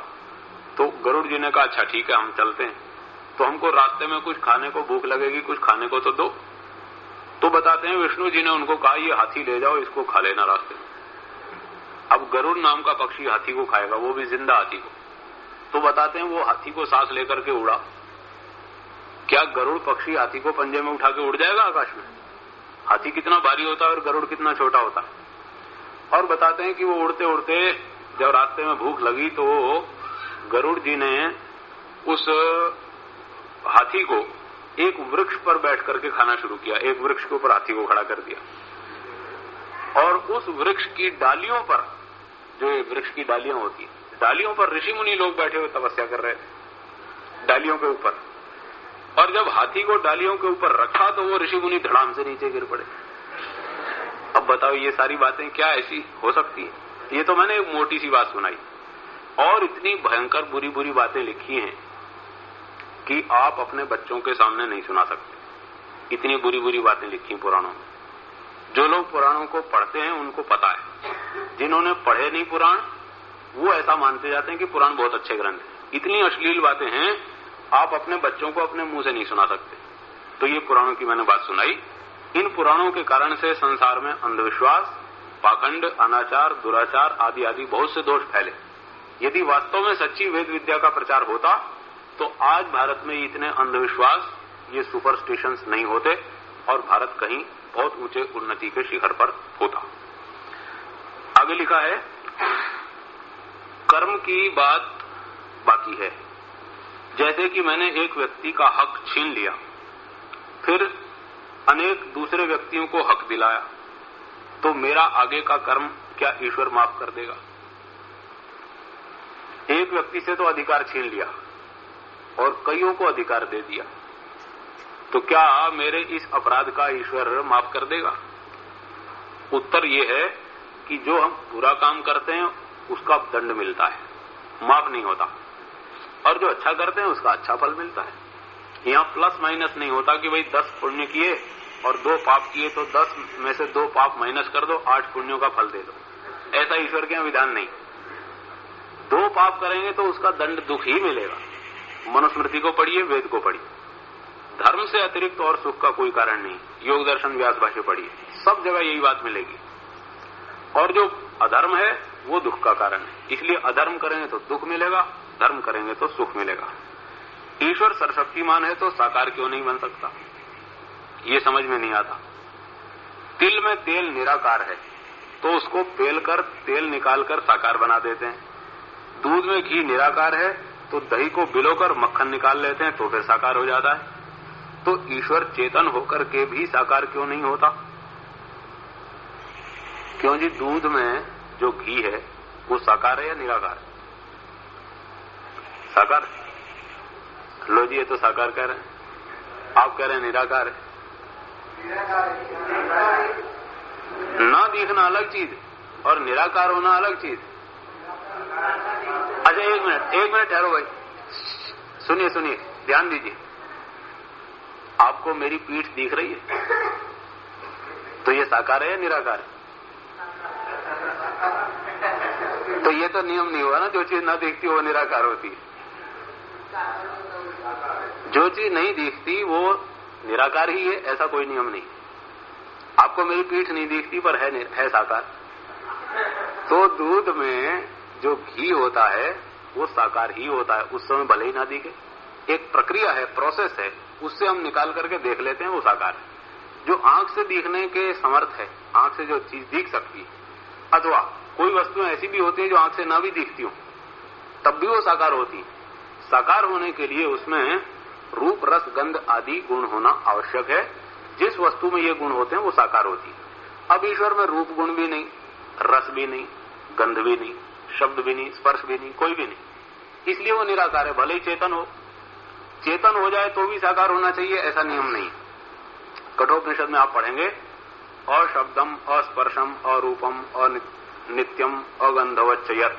तो गरुड़ जी ने कहा अच्छा ठीक है, हम चलते हैं। तो हमको रास्ते में कुछ खाने को भूख लगेगी, कुछ खाने को तो दो। तो बताते हैं, विष्णु जी ने उनको कहा, ये हाथी ले जाओ, इसको खा लेना रास्ते में। अब गरुड़ नाम का पक्षी हाथी को खाएगा, वो भी ज़िंदा हाथी को। तो बताते हैं वो हाथी को सांस लेकर के उड़ा। क्या गरुड़ पक्षी हाथी को पंजे में उठा के उड़ जाएगा आकाश में? हाथी कितना भारी होता है और गरुड़ कितना छोटा होता है। और बताते हैं कि वो उड़ते उड़ते जब रास्ते में भूख लगी तो गरुड़ जी ने उस हाथी को एक वृक्ष पर बैठ करके खाना शुरू किया। एक वृक्ष के ऊपर हाथी को खड़ा कर दिया। और उस वृक्ष की डालियों पर, जो ये वृक्ष की डालियाँ होती डालियों पर ऋषि मुनि लोग बैठे हुए तपस्या कर रहे थे, डालियों के ऊपर। और जब हाथी को डालियों के ऊपर रखा तो वो ऋषि मुनि धड़ाम से नीचे गिर पड़े। अब बताओ, ये सारी बातें क्या ऐसी हो सकती है? ये तो मैंने एक मोटी सी बात सुनाई। और इतनी भयंकर बुरी बुरी बातें लिखी हैं कि आप अपने बच्चों के सामने नहीं सुना सकते। इतनी बुरी बुरी बातें लिखी पुराणों में। जो लोग पुराणों को पढ़ते हैं, उनको पता है। जिन्होंने पढ़े नहीं पुराण वो ऐसा मानते जाते हैं कि पुराण बहुत अच्छे ग्रंथ है। इतनी अश्लील बातें हैं, आप अपने बच्चों को अपने मुँह से नहीं सुना सकते। तो ये पुराणों की मैंने बात सुनाई। इन पुराणों के कारण से संसार में अंधविश्वास, पाखंड, अनाचार, दुराचार आदि आदि बहुत से दोष फैले। यदि वास्तव में सच्ची वेद विद्या का प्रचार होता तो आज भारत में इतने अंधविश्वास, ये सुपरस्टिशंस नहीं होते और भारत कहीं बहुत ऊँचे उन्नति के शिखर पर होता। आगे लिखा है कर्म की बात बाकी है। जैसे कि मैंने एक व्यक्ति का हक छीन लिया, फिर अनेक दूसरे व्यक्तियों को हक दिलाया तो मेरा आगे का कर्म क्या ईश्वर माफ़ कर देगा? एक व्यक्ति से तो अधिकार छीन लिया और कईयों को अधिकार दे दिया तो क्या मेरे इस अपराध का ईश्वर माफ़ कर देगा? उत्तर यह है कि जो हम बुरा काम करते हैं उसका दंड मिलता है। माफ़ नहीं होता। और जो अच्छा करते हैं, उसका अच्छा फल मिलता है। यहाँ प्लस माइनस नहीं होता कि भाई दस पुण्य किए और दो पाप किए तो दस में से दो पाप माइनस कर दो, आठ पुण्यों का फल दे दो। ऐसा ईश्वर के विधान नहीं। दो पाप करेंगे तो उसका दंड दुख ही मिलेगा। मनुस्मृति को पढ़िए, वेद को पढ़िए। धर्म से अतिरिक्त और सुख का कोई कारण नहीं। योग दर्शन, व्यास भाष्य पढ़िए। सब जगह यही बात मिलेगी। और जो अधर्म है वो दुख का कारण है। इसलिए अधर्म करेंगे तो दुख मिलेगा, धर्म करेंगे तो सुख मिलेगा। ईश्वर सरशक्तिमान है तो साकार क्यों नहीं बन सकता? ये समझ में नहीं आता। तिल में तेल निराकार है तो उसको पेल कर, तेल निकालकर साकार बना देते हैं। दूध में घी निराकार है तो दही को बिलोकर मक्खन निकाल लेते हैं तो फिर साकार हो जाता है। तो ईश्वर चेतन होकर के भी साकार क्यों नहीं होता? क्यों जी, दूध में जो घी है, वो साकार है या निराकार? है साकार। लो जी, ये तो साकार कह रहे हैं। आप कह रहे हैं निराकार है। ना दिखना अलग चीज़, और निराकार होना अलग चीज़। अच्छा एक मिनट एक मिनट, ठहरो भाई। सुनिए सुनिए, ध्यान दीजिए। आपको मेरी पीठ दिख रही है? तो ये साकार है या निराकार है? तो ये तो नियम नहीं हुआ ना जो चीज़ ना दिखती वो निराकार होती। है जो चीज़ नहीं दिखती वो निराकार ही है ऐसा कोई नियम नहीं। आपको मेरी पीठ नहीं दिखती पर है, है साकार। तो दूध में जो घी होता है वो साकार ही होता है उस समय भले ही ना दिखे। एक प्रक्रिया है प्रोसेस है उससे हम निकाल करके देख लेते हैं वो साकार है। जो आँख से दिखने के समर्थ है आँख से जो चीज़ दिख सकती है अथवा कोई वस्तुएँ ऐसी भी होती है जो आँख से ना भी दिखती हो, तब भी वो साकार होती है। साकार होने के लिए उसमें रूप, रस, गंध आदि गुण होना आवश्यक है। जिस वस्तु में ये गुण होते हैं, वो साकार होती है। अब ईश्वर में रूप, गुण भी नहीं, रस भी नहीं, गंध भी नहीं, शब्द भी नहीं, स्पर्श भी नहीं, कोई भी नहीं। इसलिए वो निराकार है, भले ही चेतन हो। चेतन हो जाए तो भी साकार होना चाहिए, ऐसा नियम नहीं। कठोपनिषद में आप पढ़ेंगे अशब्दम, अस्पर्शम, अरूपम अनित्यम अगंधवच्चयत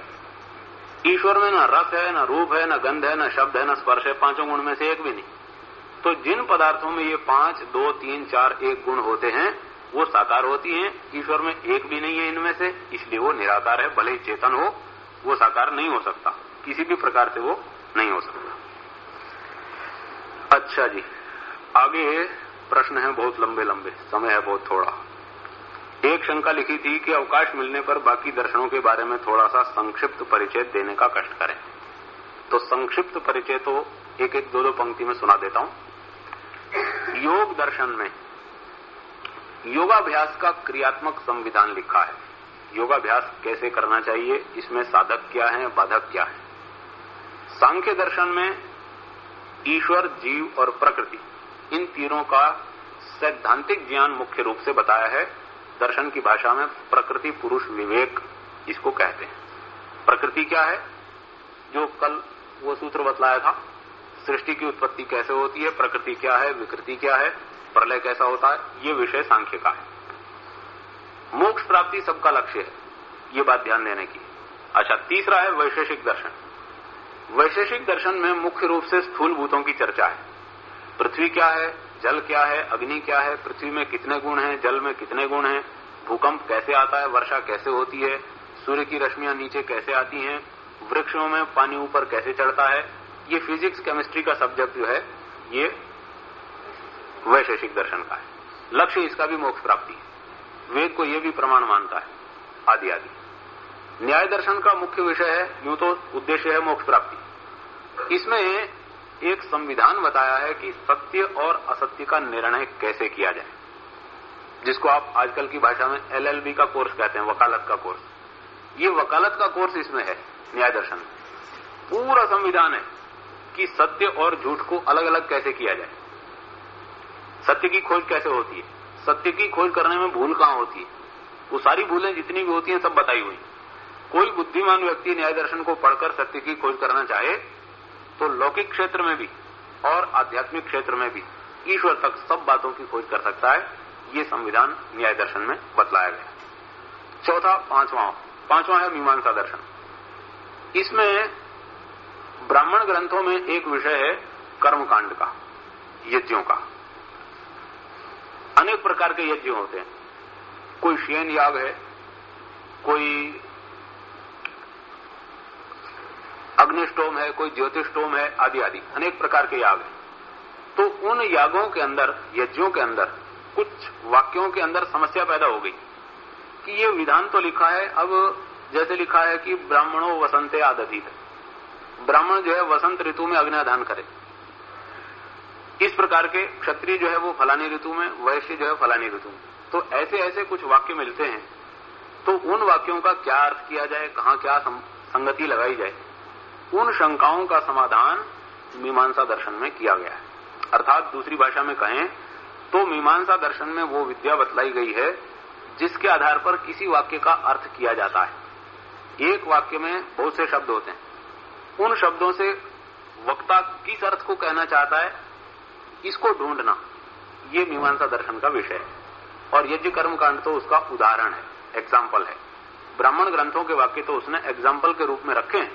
ईश्वर में न रस है न रूप है न गंध है न शब्द है न स्पर्श है पाँचों गुण में से एक भी नहीं। तो जिन पदार्थों में ये पाँच, दो, तीन, चार, एक गुण होते हैं, वो साकार होती हैं, ईश्वर में एक भी नहीं है इनमें से, इसलिए वो निराकार है, भले ही चेतन हो, वो साकार नहीं हो सकता। किसी भी प्रकार से वो नहीं हो सकता। अच्छा जी, आगे प्रश्न है बहुत लंबे लंबे समय है बहुत थोड़ा। एक शंका लिखी थी कि अवकाश मिलने पर बाकी दर्शनों के बारे में थोड़ा सा संक्षिप्त परिचय देने का कष्ट करें। तो संक्षिप्त परिचय तो एक एक दो दो पंक्ति में सुना देता हूँ। योग दर्शन में योगाभ्यास का क्रियात्मक संविधान लिखा है। योगाभ्यास कैसे करना चाहिए, इसमें साधक क्या है, बाधक क्या है? सांख्य दर्शन में ईश्वर, जीव और प्रकृति, इन तीनों का सैद्धांतिक ज्ञान मुख्य रूप से बताया है। दर्शन की भाषा में प्रकृति, पुरुष, विवेक इसको कहते हैं। प्रकृति क्या है? जो कल वो सूत्र बतलाया था, सृष्टि की उत्पत्ति कैसे होती है, प्रकृति क्या है, विकृति क्या है, प्रलय कैसा होता है, ये विषय सांख्य का है। मोक्ष प्राप्ति सबका लक्ष्य है, ये बात ध्यान देने की। अच्छा तीसरा है वैशेषिक दर्शन। वैशेषिक दर्शन में मुख्य रूप से स्थूल भूतों की चर्चा है। पृथ्वी क्या है? जल क्या है, अग्नि क्या है, पृथ्वी में कितने गुण हैं, जल में कितने गुण हैं, भूकंप कैसे आता है, वर्षा कैसे होती है, सूर्य की रश्मियाँ नीचे कैसे आती हैं, वृक्षों में पानी ऊपर कैसे चढ़ता है, ये फिजिक्स केमिस्ट्री का सब्जेक्ट जो है, ये वैशेषिक दर्शन का है। लक्ष्य इसका भी मोक्ष प्राप्ति है। वेद को यह भी प्रमाण मानता है, आदि आदि। न्याय दर्शन का मुख्य विषय है, यूँ तो उद्देश्य है मोक्ष प्राप्ति। इसमें एक संविधान बताया है कि सत्य और असत्य का निर्णय कैसे किया जाए। जिसको आप आजकल की भाषा में एलएलबी का कोर्स कहते हैं, वकालत का कोर्स। ये वकालत का कोर्स इसमें है, न्याय दर्शन। में पूरा संविधान है कि सत्य और झूठ को अलग अलग कैसे किया जाए। सत्य की खोज कैसे होती है? सत्य की खोज करने में भूल कहाँ होती है? वो सारी भूलें जितनी भी होती हैं, सब बताई हुई कोई बुद्धिमान व्यक्ति न्याय दर्शन को पढ़कर सत्य की खोज करना चाहे तो लौकिक क्षेत्र में भी और आध्यात्मिक क्षेत्र में भी ईश्वर तक सब बातों की खोज कर सकता है, ये संविधान न्याय दर्शन में बतलाया गया। चौथा, पांचवा पांचवा है मीमांसा दर्शन। इसमें ब्राह्मण ग्रंथों में एक विषय है कर्मकांड का, यज्ञों का। अनेक प्रकार के यज्ञ होते हैं। कोई शेन याग है, कोई अग्निष्टोम है, कोई ज्योतिषोम है, आदि आदि। अनेक प्रकार के याग हैं। तो उन यागों के अंदर, यज्ञों के अंदर, कुछ वाक्यों के अंदर समस्या पैदा हो गई कि ये विधान तो लिखा है, अब जैसे लिखा है कि ब्राह्मणों वसंत वसंते आदधित। ब्राह्मण जो है, वसंत ऋतु में अग्निदान करे। इस प्रकार के क्षत्रिय जो है, वो फलानी ऋतु में, वैश्य जो है, फलानी ऋतु में। तो ऐसे ऐसे कुछ वाक्य मिलते हैं। तो उन वाक्यों का क्या अर्थ किया जाए, कहाँ क्या संगति लगाई जाए? उन शंकाओं का समाधान मीमांसा दर्शन में किया गया है। अर्थात दूसरी भाषा में कहें तो मीमांसा दर्शन में वो विद्या बतलाई गई है, जिसके आधार पर किसी वाक्य का अर्थ किया जाता है। एक वाक्य में बहुत से शब्द होते हैं। उन शब्दों से वक्ता किस अर्थ को कहना चाहता है, इसको ढूंढना, ये मीमांसा दर्शन का विषय है। और यज्ञ कर्मकांड तो उसका उदाहरण है एग्ज़ाम्पल है। ब्राह्मण ग्रंथों के वाक्य तो उसने एग्ज़ाम्पल के रूप में रखे हैं।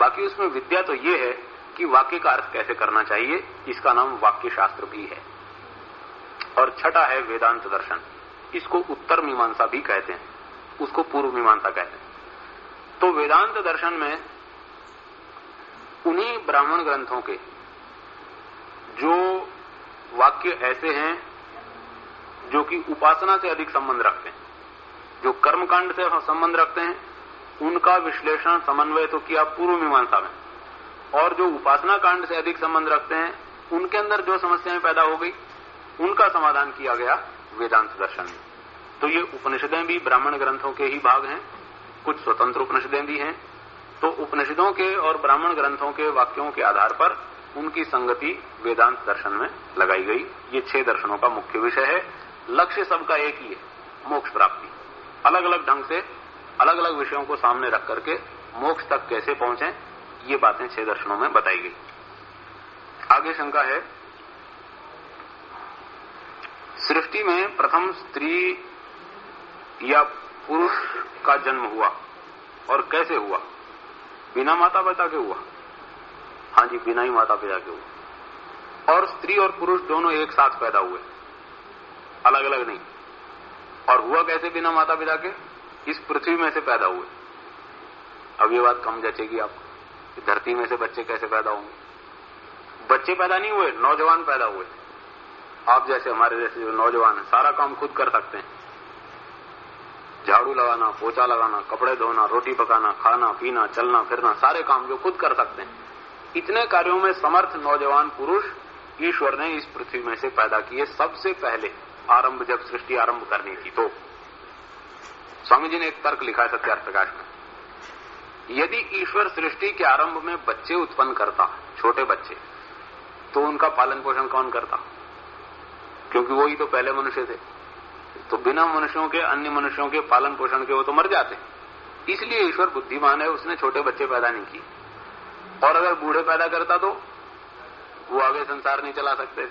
बाकी उसमें विद्या तो ये है कि वाक्य का अर्थ कैसे करना चाहिए, इसका नाम वाक्य शास्त्र भी है। और छठा है वेदांत दर्शन। इसको उत्तर मीमांसा भी कहते हैं। उसको पूर्व मीमांसा कहते हैं। तो वेदांत दर्शन में उन्हीं ब्राह्मण ग्रंथों के जो वाक्य ऐसे हैं, जो कि उपासना से अधिक संबंध रखते हैं, जो कर्मकांड से संबंध रखते हैं उनका विश्लेषण समन्वय तो किया पूर्व मीमांसा में। और जो उपासना कांड से अधिक संबंध रखते हैं, उनके अंदर जो समस्याएँ पैदा हो गई, उनका समाधान किया गया वेदांत दर्शन में। तो ये उपनिषदें भी ब्राह्मण ग्रंथों के ही भाग हैं, कुछ स्वतंत्र उपनिषदें भी हैं। तो उपनिषदों के और ब्राह्मण ग्रंथों के वाक्यों के आधार पर उनकी संगति वेदांत दर्शन में लगाई गई। ये छह दर्शनों का मुख्य विषय है। लक्ष्य सबका एक ही है, मोक्ष प्राप्ति। अलग अलग ढंग से अलग अलग विषयों को सामने रख करके मोक्ष तक कैसे पहुँचे, ये बातें छह दर्शनों में बताई गई। आगे शंका है, सृष्टि में प्रथम स्त्री या पुरुष का जन्म हुआ और कैसे हुआ? बिना माता पिता के हुआ। हाँ जी, बिना ही माता पिता के हुआ। और स्त्री और पुरुष दोनों एक साथ पैदा हुए। अलग अलग नहीं। और हुआ कैसे बिना माता पिता के? इस पृथ्वी में से पैदा हुए। अब ये बात कम जचेगी आपको धरती में से बच्चे कैसे पैदा होंगे। बच्चे पैदा नहीं हुए, नौजवान पैदा हुए। आप जैसे हमारे जैसे जो नौजवान है, सारा काम खुद कर सकते हैं। झाड़ू लगाना पोचा लगाना, कपड़े धोना, रोटी पकाना, खाना, पीना, चलना, फिरना, सारे काम जो खुद कर सकते हैं। इतने कार्यों में समर्थ नौजवान पुरुष ईश्वर ने इस पृथ्वी में से पैदा किए सबसे पहले आरंभ, जब सृष्टि आरंभ करनी थी तो। स्वामी जी ने एक तर्क लिखा है सत्यार्थ प्रकाश में। यदि ईश्वर सृष्टि के आरंभ में बच्चे उत्पन्न करता, छोटे बच्चे तो उनका पालन पोषण कौन करता? क्योंकि वो ही तो पहले मनुष्य थे। तो बिना मनुष्यों के, अन्य मनुष्यों के पालन पोषण के वो तो मर जाते। इसलिए ईश्वर बुद्धिमान है, उसने छोटे बच्चे पैदा नहीं किए। और अगर बूढ़े पैदा करता तो वो आगे संसार नहीं चला सकते।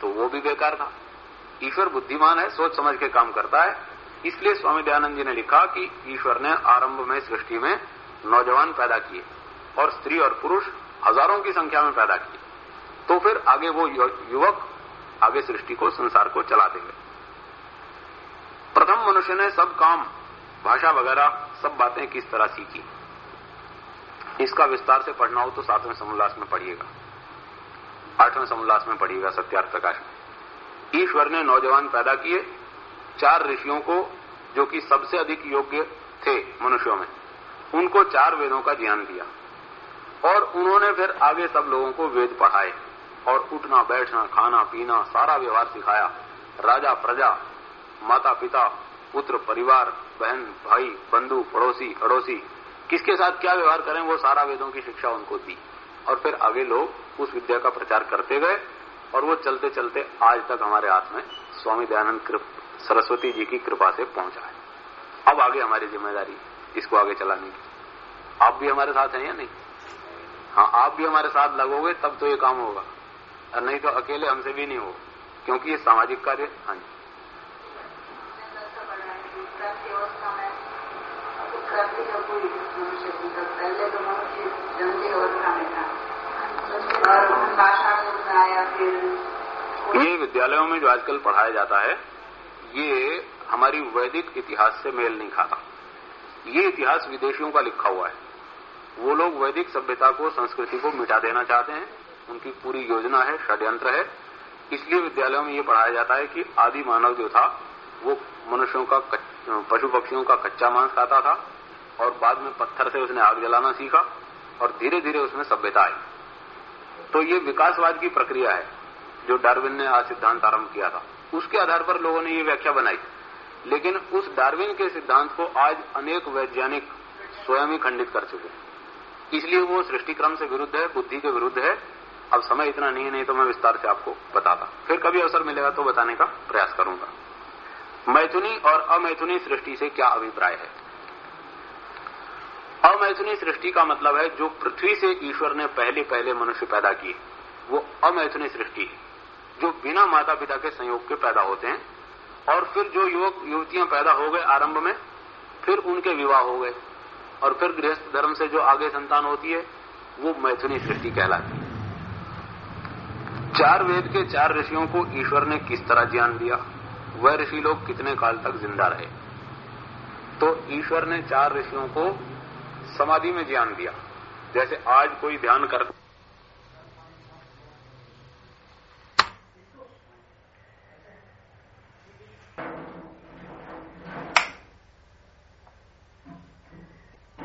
तो वो भी बेकार था। ईश्वर बुद्धिमान है, सोच समझ के काम करता है। इसलिए स्वामी दयानंद जी ने लिखा कि ईश्वर ने आरंभ में सृष्टि में नौजवान पैदा किए और स्त्री और पुरुष हज़ारों की संख्या में पैदा किए। तो फिर आगे वो युवक आगे सृष्टि को, संसार को चलाते गए। प्रथम मनुष्य ने सब काम, भाषा वगैरह, सब बातें किस तरह सीखी? इसका विस्तार से पढ़ना हो तो सातवें समोल्लास में पढ़िएगा। आठवें समोल्लास में पढ़िएगा सत्यार्थ प्रकाश में ईश्वर ने नौजवान पैदा किए चार ऋषियों को, जो कि सबसे अधिक योग्य थे मनुष्यों में, उनको चार वेदों का ज्ञान दिया। और उन्होंने फिर आगे सब लोगों को वेद पढ़ाए और उठना, बैठना, खाना, पीना, सारा व्यवहार सिखाया। राजा, प्रजा माता पिता पुत्र, परिवार, बहन, भाई, बंधु, पड़ोसी, अड़ोसी, किसके साथ क्या व्यवहार करें, वो सारा वेदों की शिक्षा उनको दी। और फिर आगे लोग उस विद्या का प्रचार करते गए और वो चलते चलते आज तक हमारे हाथ में स्वामी दयानंद सरस्वती जी की कृपा से पहुँचा है अब आगे हमारी ज़िम्मेदारी इसको आगे चलाने की। आप भी हमारे साथ हैं या नहीं? हाँ आप भी हमारे साथ लगोगे, तब तो ये काम होगा। और नहीं तो अकेले हमसे भी नहीं हो क्योंकि ये सामाजिक कार्य हाँ जी। ये विद्यालयों में जो आजकल पढ़ाया जाता है ये हमारी वैदिक इतिहास से मेल नहीं खाता। ये इतिहास विदेशियों का लिखा हुआ है। वो लोग वैदिक सभ्यता को, संस्कृति को मिटा देना चाहते हैं। उनकी पूरी योजना है, षड्यंत्र है। इसलिए विद्यालयों में ये पढ़ाया जाता है कि आदि मानव जो था, वो मनुष्यों का पशु पक्षियों का कच्चा मांस खाता था और बाद में पत्थर से उसने आग जलाना सीखा और धीरे धीरे उसमें सभ्यता आई। तो ये विकासवाद की प्रक्रिया है, जो डार्विन ने आज सिद्धांत आरंभ किया था। उसके आधार पर लोगों ने ये व्याख्या बनाई। लेकिन उस डार्विन के सिद्धांत को आज अनेक वैज्ञानिक स्वयं ही खंडित कर चुके हैं। इसलिए वो सृष्टिक्रम से विरुद्ध है, बुद्धि के विरुद्ध है। अब समय इतना नहीं है, नहीं तो मैं विस्तार से आपको बताता। फिर कभी अवसर मिलेगा तो बताने का प्रयास करूँगा। मैथुनी और अमैथुनी सृष्टि से क्या अभिप्राय है? अमैथुनी सृष्टि का मतलब है जो पृथ्वी से ईश्वर ने पहले पहले मनुष्य पैदा किए। वो अमैथुनी सृष्टि है। जो बिना माता पिता के संयोग के पैदा होते हैं, और फिर जो युवक, युवतियाँ पैदा हो गए आरंभ में, फिर उनके विवाह हो गए, और फिर गृहस्थ धर्म से जो आगे संतान होती है, वो मैथुनी सृष्टि कहलाती है। चार वेद के चार ऋषियों को ईश्वर ने किस तरह ज्ञान दिया? वह ऋषि लोग कितने काल तक ज़िंदा रहे? तो ईश्वर ने चार ऋषियों को समाधि में ज्ञान दिया। जैसे आज कोई ध्यान कर